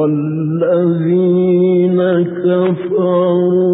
والذين كفروا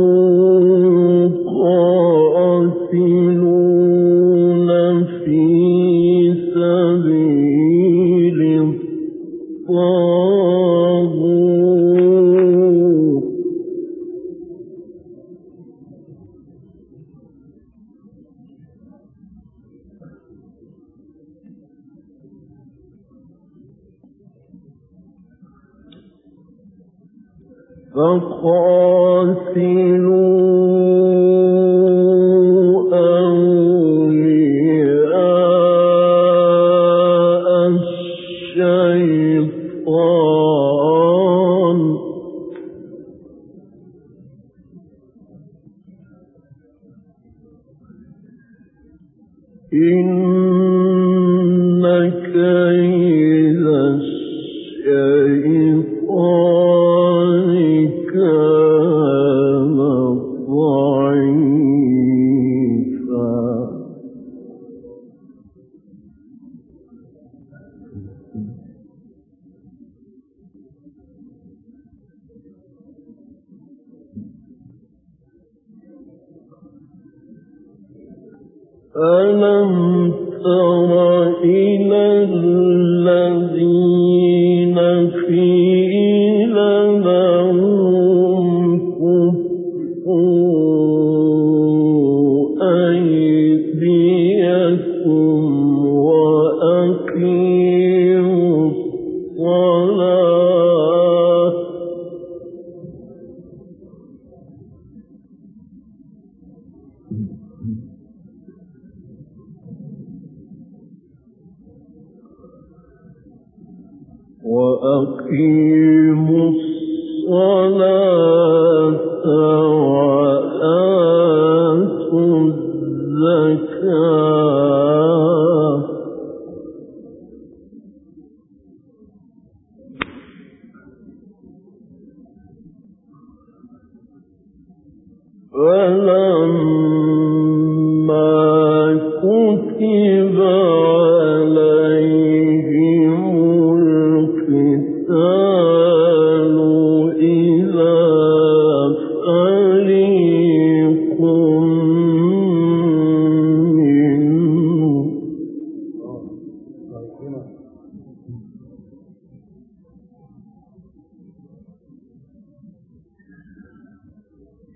الصين ألم تر إلى الذين الصلاة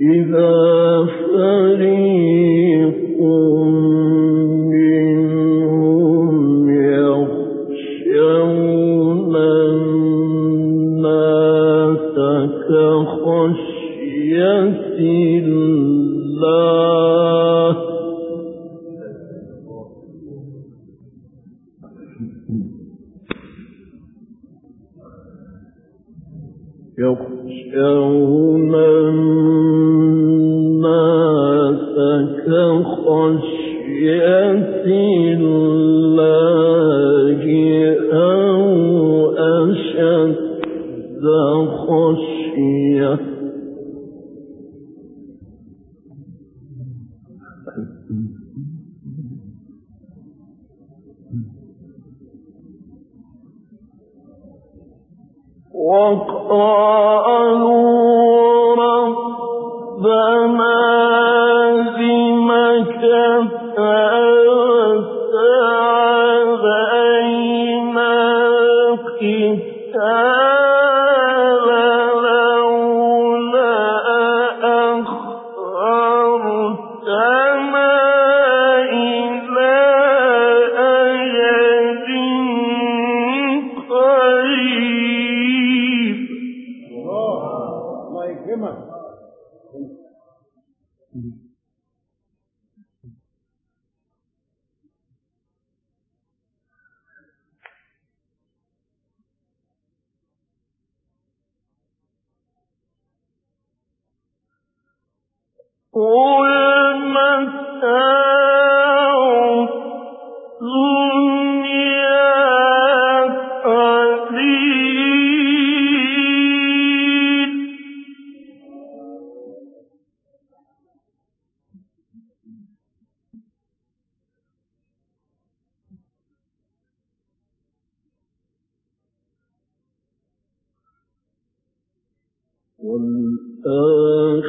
إذا فريق أشد خشية. وقالوا mhm والآخرة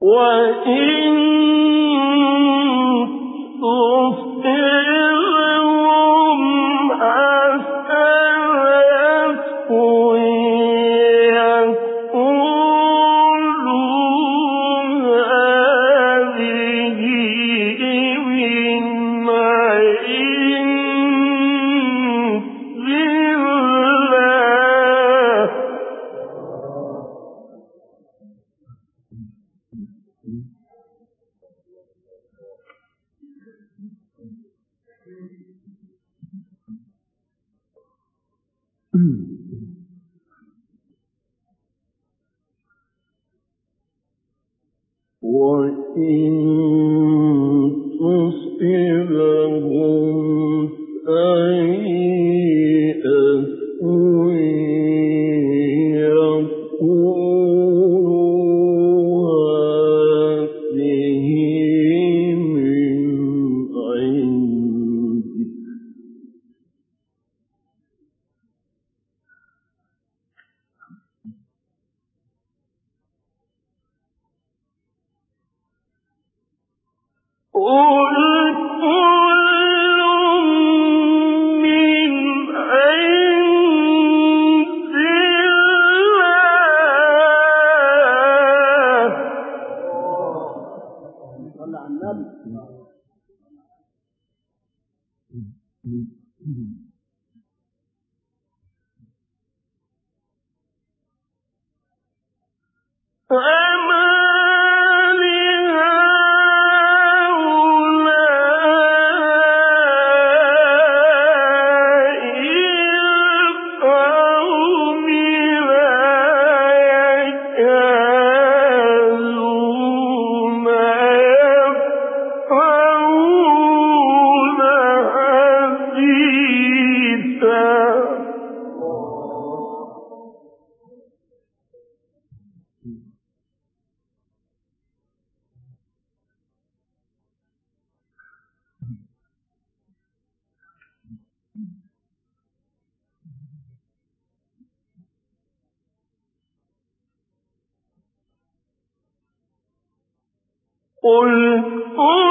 وإن وإن قل النبي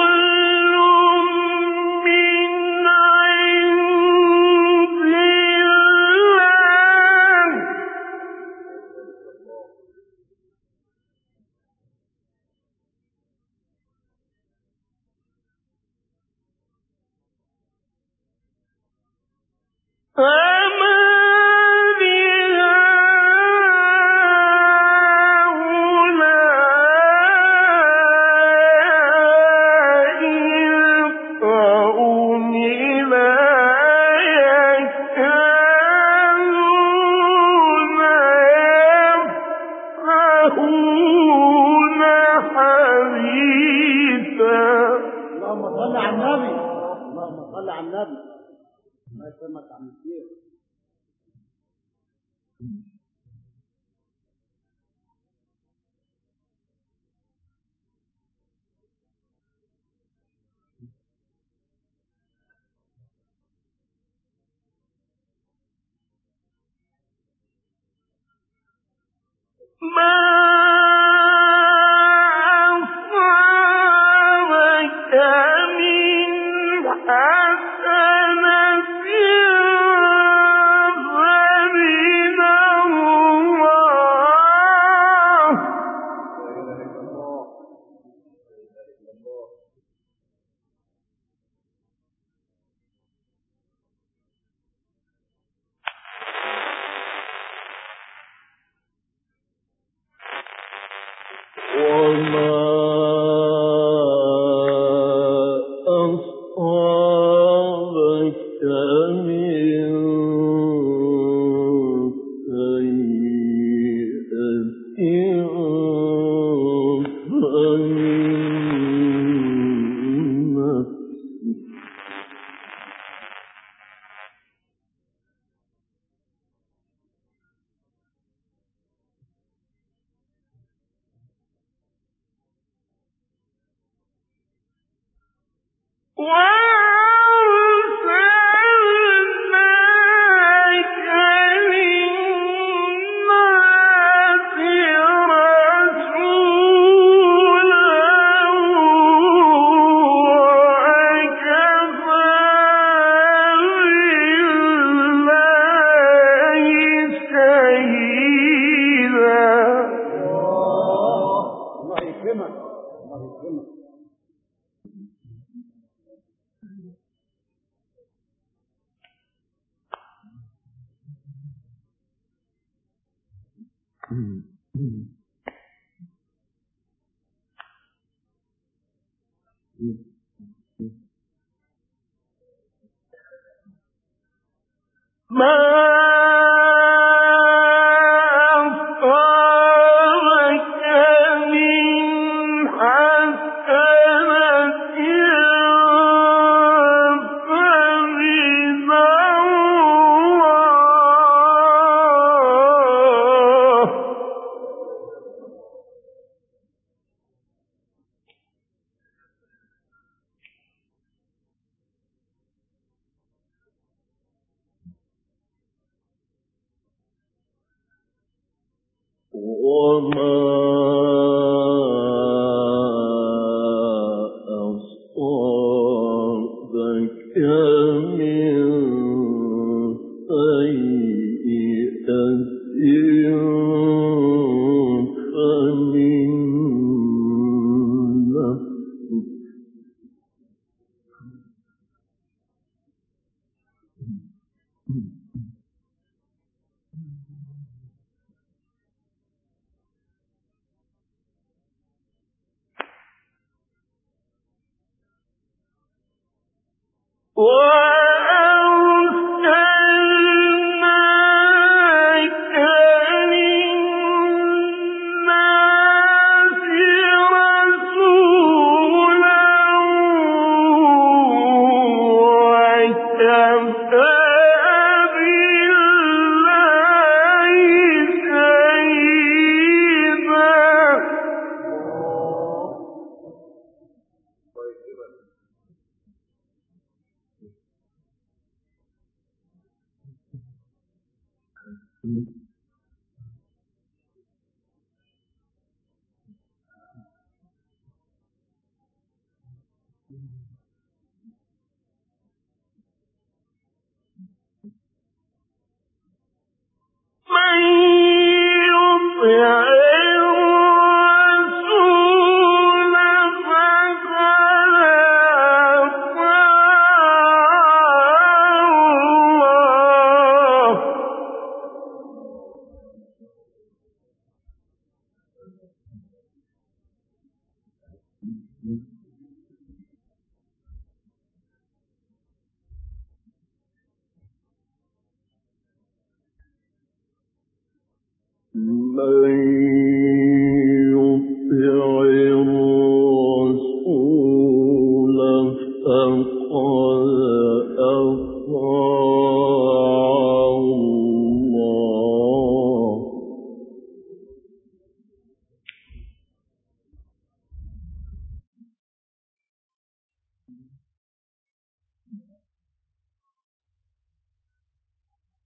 ما Om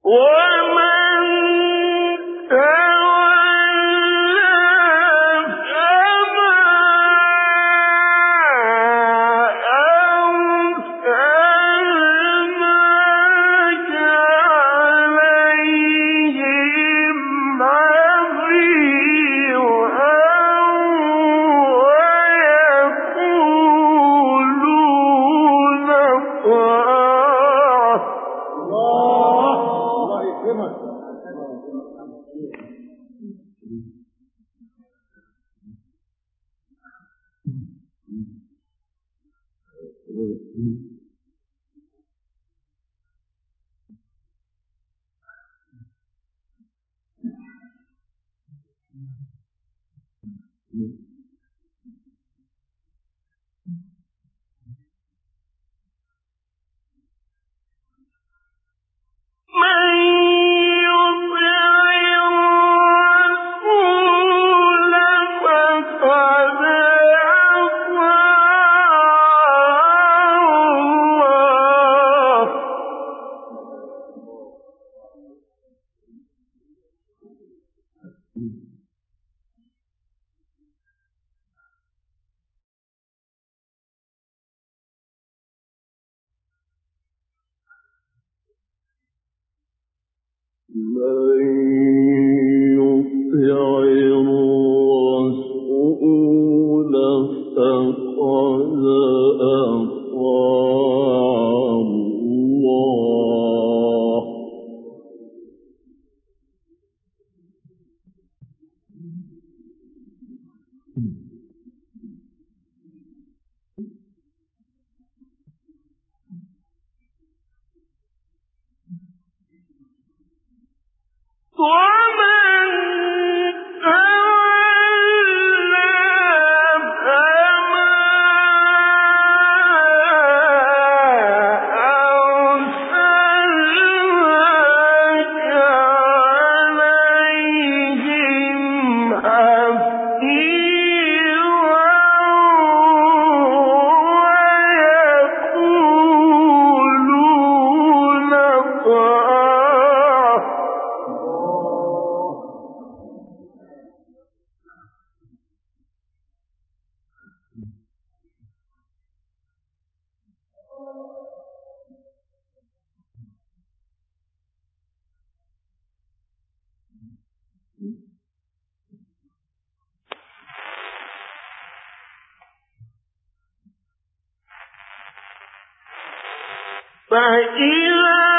وما Mm. Mơ فإذا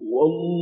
والله